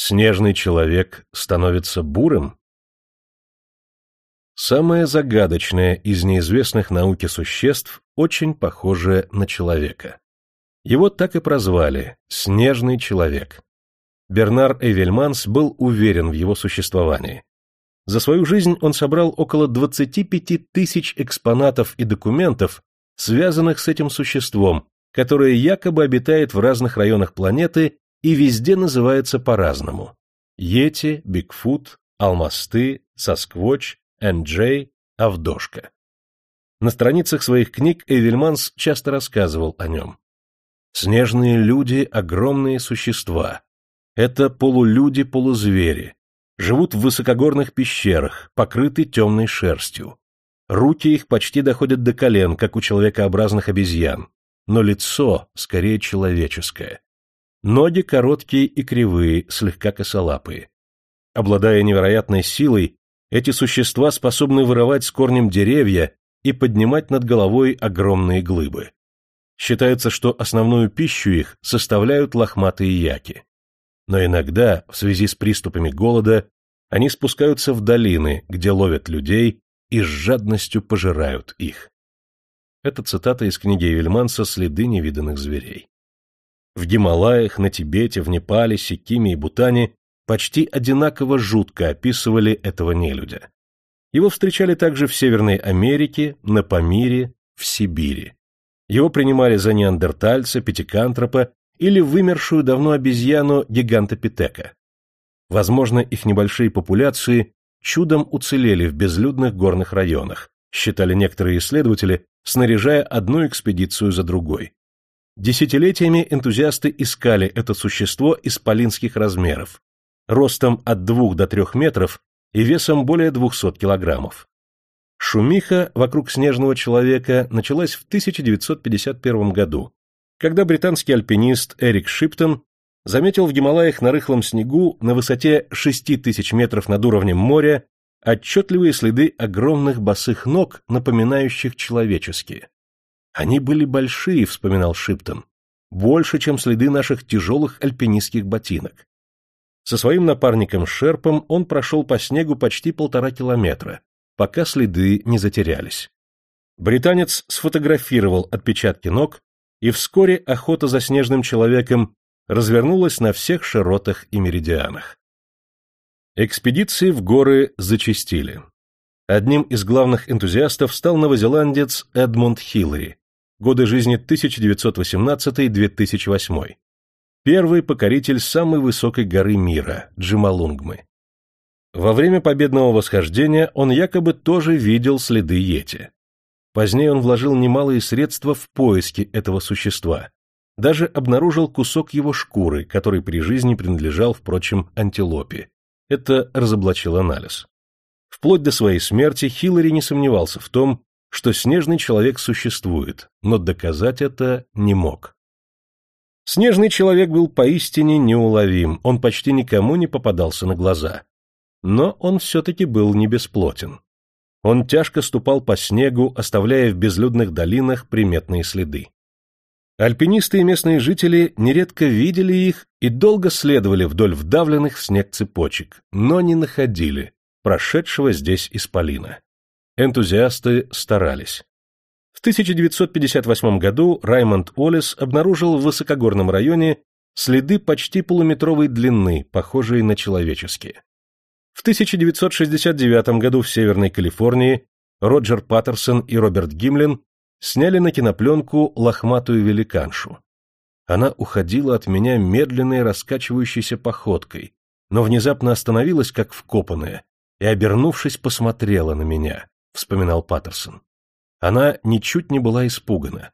Снежный человек становится бурым? Самое загадочное из неизвестных науке существ очень похоже на человека. Его так и прозвали «снежный человек». Бернар Эвельманс был уверен в его существовании. За свою жизнь он собрал около 25 тысяч экспонатов и документов, связанных с этим существом, которое якобы обитает в разных районах планеты и везде называется по-разному. Йети, Бигфут, Алмасты, Сосквоч, Энджей, Авдошка. На страницах своих книг Эвельманс часто рассказывал о нем. Снежные люди – огромные существа. Это полулюди-полузвери. Живут в высокогорных пещерах, покрыты темной шерстью. Руки их почти доходят до колен, как у человекообразных обезьян, но лицо скорее человеческое. Ноги короткие и кривые, слегка косолапые. Обладая невероятной силой, эти существа способны вырывать с корнем деревья и поднимать над головой огромные глыбы. Считается, что основную пищу их составляют лохматые яки. Но иногда, в связи с приступами голода, они спускаются в долины, где ловят людей и с жадностью пожирают их. Это цитата из книги Вильманса «Следы невиданных зверей». В Гималаях, на Тибете, в Непале, Сикиме и Бутане почти одинаково жутко описывали этого нелюдя. Его встречали также в Северной Америке, на Памире, в Сибири. Его принимали за неандертальца, пятикантропа или вымершую давно обезьяну гигантопитека. Возможно, их небольшие популяции чудом уцелели в безлюдных горных районах, считали некоторые исследователи, снаряжая одну экспедицию за другой. Десятилетиями энтузиасты искали это существо исполинских размеров, ростом от 2 до 3 метров и весом более 200 килограммов. Шумиха вокруг снежного человека началась в 1951 году, когда британский альпинист Эрик Шиптон заметил в Гималаях на рыхлом снегу на высоте 6000 метров над уровнем моря отчетливые следы огромных босых ног, напоминающих человеческие. Они были большие, вспоминал Шиптон, больше, чем следы наших тяжелых альпинистских ботинок. Со своим напарником Шерпом он прошел по снегу почти полтора километра, пока следы не затерялись. Британец сфотографировал отпечатки ног, и вскоре охота за снежным человеком развернулась на всех широтах и меридианах. Экспедиции в горы зачастили. Одним из главных энтузиастов стал новозеландец Эдмунд Хиллари, годы жизни 1918-2008. Первый покоритель самой высокой горы мира, Джималунгмы. Во время победного восхождения он якобы тоже видел следы Йети. Позднее он вложил немалые средства в поиски этого существа. Даже обнаружил кусок его шкуры, который при жизни принадлежал, впрочем, антилопе. Это разоблачил анализ. Вплоть до своей смерти Хиллари не сомневался в том, что снежный человек существует, но доказать это не мог. Снежный человек был поистине неуловим, он почти никому не попадался на глаза. Но он все-таки был не бесплотен. Он тяжко ступал по снегу, оставляя в безлюдных долинах приметные следы. Альпинисты и местные жители нередко видели их и долго следовали вдоль вдавленных в снег цепочек, но не находили прошедшего здесь исполина. Энтузиасты старались. В 1958 году Раймонд Уоллес обнаружил в высокогорном районе следы почти полуметровой длины, похожие на человеческие. В 1969 году в Северной Калифорнии Роджер Паттерсон и Роберт Гимлин сняли на кинопленку лохматую великаншу. Она уходила от меня медленной раскачивающейся походкой, но внезапно остановилась, как вкопанная, и, обернувшись, посмотрела на меня, — вспоминал Паттерсон. Она ничуть не была испугана.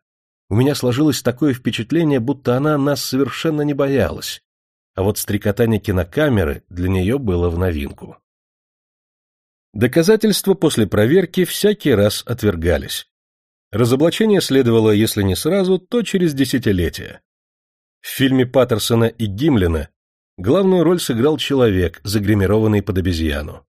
У меня сложилось такое впечатление, будто она нас совершенно не боялась, а вот стрекотание кинокамеры для нее было в новинку. Доказательства после проверки всякий раз отвергались. Разоблачение следовало, если не сразу, то через десятилетия. В фильме Паттерсона и Гимлина главную роль сыграл человек, загримированный под обезьяну.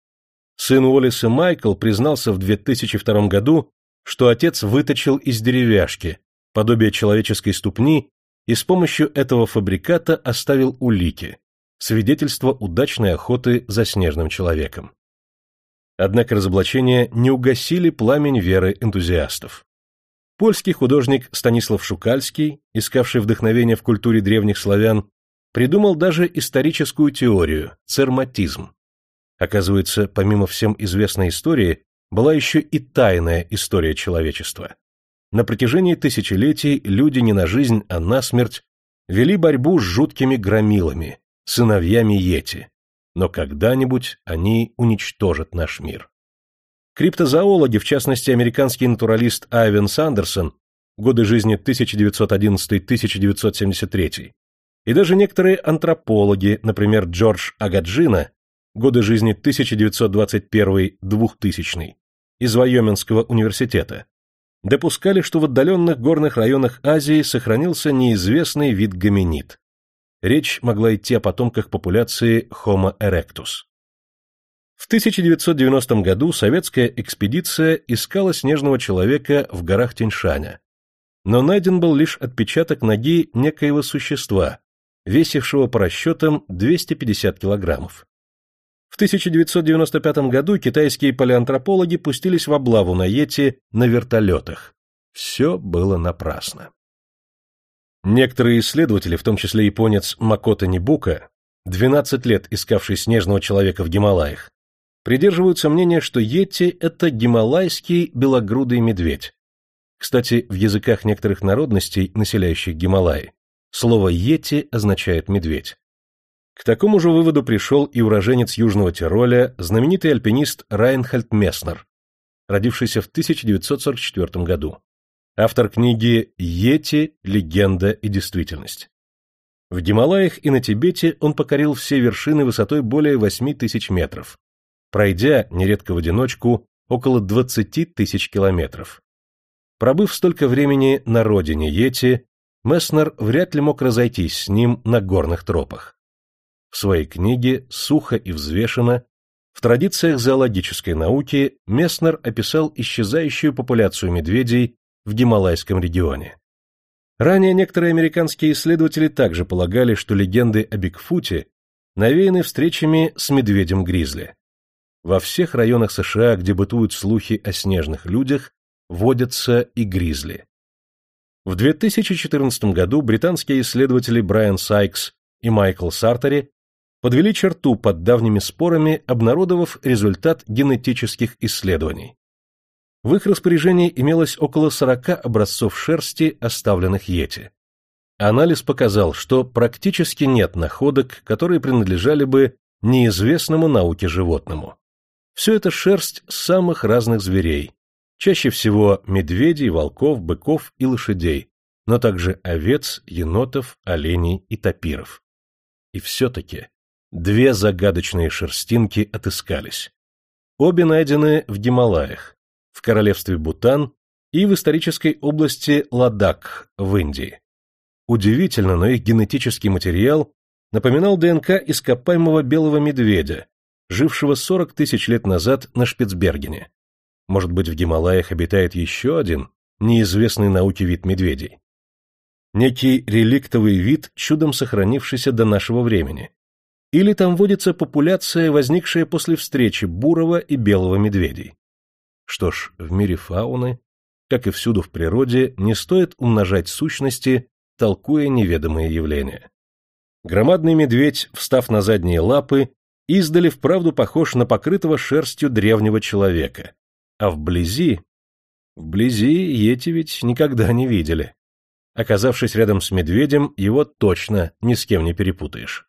Сын Уоллеса Майкл признался в 2002 году, что отец выточил из деревяшки, подобие человеческой ступни, и с помощью этого фабриката оставил улики, свидетельство удачной охоты за снежным человеком. Однако разоблачения не угасили пламень веры энтузиастов. Польский художник Станислав Шукальский, искавший вдохновение в культуре древних славян, придумал даже историческую теорию – церматизм. Оказывается, помимо всем известной истории, была еще и тайная история человечества. На протяжении тысячелетий люди не на жизнь, а на смерть вели борьбу с жуткими громилами, сыновьями Йети. Но когда-нибудь они уничтожат наш мир. Криптозоологи, в частности американский натуралист Айвен Сандерсон, годы жизни 1921-1973, и даже некоторые антропологи, например, Джордж Агаджина, годы жизни 1921-2000, из Вайоминского университета, допускали, что в отдаленных горных районах Азии сохранился неизвестный вид гоминид. Речь могла идти о потомках популяции Homo erectus. В 1990 году советская экспедиция искала снежного человека в горах Тиньшаня, но найден был лишь отпечаток ноги некоего существа, весившего по расчетам 250 килограммов. В 1995 году китайские палеантропологи пустились в облаву на Йети на вертолетах. Все было напрасно. Некоторые исследователи, в том числе японец Макото Нибука, 12 лет искавший снежного человека в Гималаях, придерживаются мнения, что Йети – это гималайский белогрудый медведь. Кстати, в языках некоторых народностей, населяющих Гималаи, слово «йети» означает «медведь». К такому же выводу пришел и уроженец Южного Тироля, знаменитый альпинист Райнхальд Месснер, родившийся в 1944 году. Автор книги «Йети. Легенда и действительность». В Гималаях и на Тибете он покорил все вершины высотой более 8 тысяч метров, пройдя, нередко в одиночку, около 20 тысяч километров. Пробыв столько времени на родине Йети, Месснер вряд ли мог разойтись с ним на горных тропах. В своей книге «Сухо и взвешено» в традициях зоологической науки Месснер описал исчезающую популяцию медведей в Гималайском регионе. Ранее некоторые американские исследователи также полагали, что легенды о Бигфуте навеяны встречами с медведем-гризли. Во всех районах США, где бытуют слухи о снежных людях, водятся и гризли. В 2014 году британские исследователи Брайан Сайкс и Майкл Сартери подвели черту под давними спорами, обнародовав результат генетических исследований. В их распоряжении имелось около 40 образцов шерсти, оставленных Йети. Анализ показал, что практически нет находок, которые принадлежали бы неизвестному науке животному. Все это шерсть самых разных зверей, чаще всего медведей, волков, быков и лошадей, но также овец, енотов, оленей и тапиров. И все-таки две загадочные шерстинки отыскались. Обе найдены в Гималаях, в королевстве Бутан и в исторической области Ладак в Индии. Удивительно, но их генетический материал напоминал ДНК ископаемого белого медведя, жившего 40 тысяч лет назад на Шпицбергене. Может быть, в Гималаях обитает еще один, неизвестный науке вид медведей. Некий реликтовый вид, чудом сохранившийся до нашего времени. Или там водится популяция, возникшая после встречи бурого и белого медведей. Что ж, в мире фауны, как и всюду в природе, не стоит умножать сущности, толкуя неведомые явления. Громадный медведь, встав на задние лапы, издали вправду похож на покрытого шерстью древнего человека, а вблизи... Вблизи эти ведь никогда не видели. Оказавшись рядом с медведем, его точно ни с кем не перепутаешь.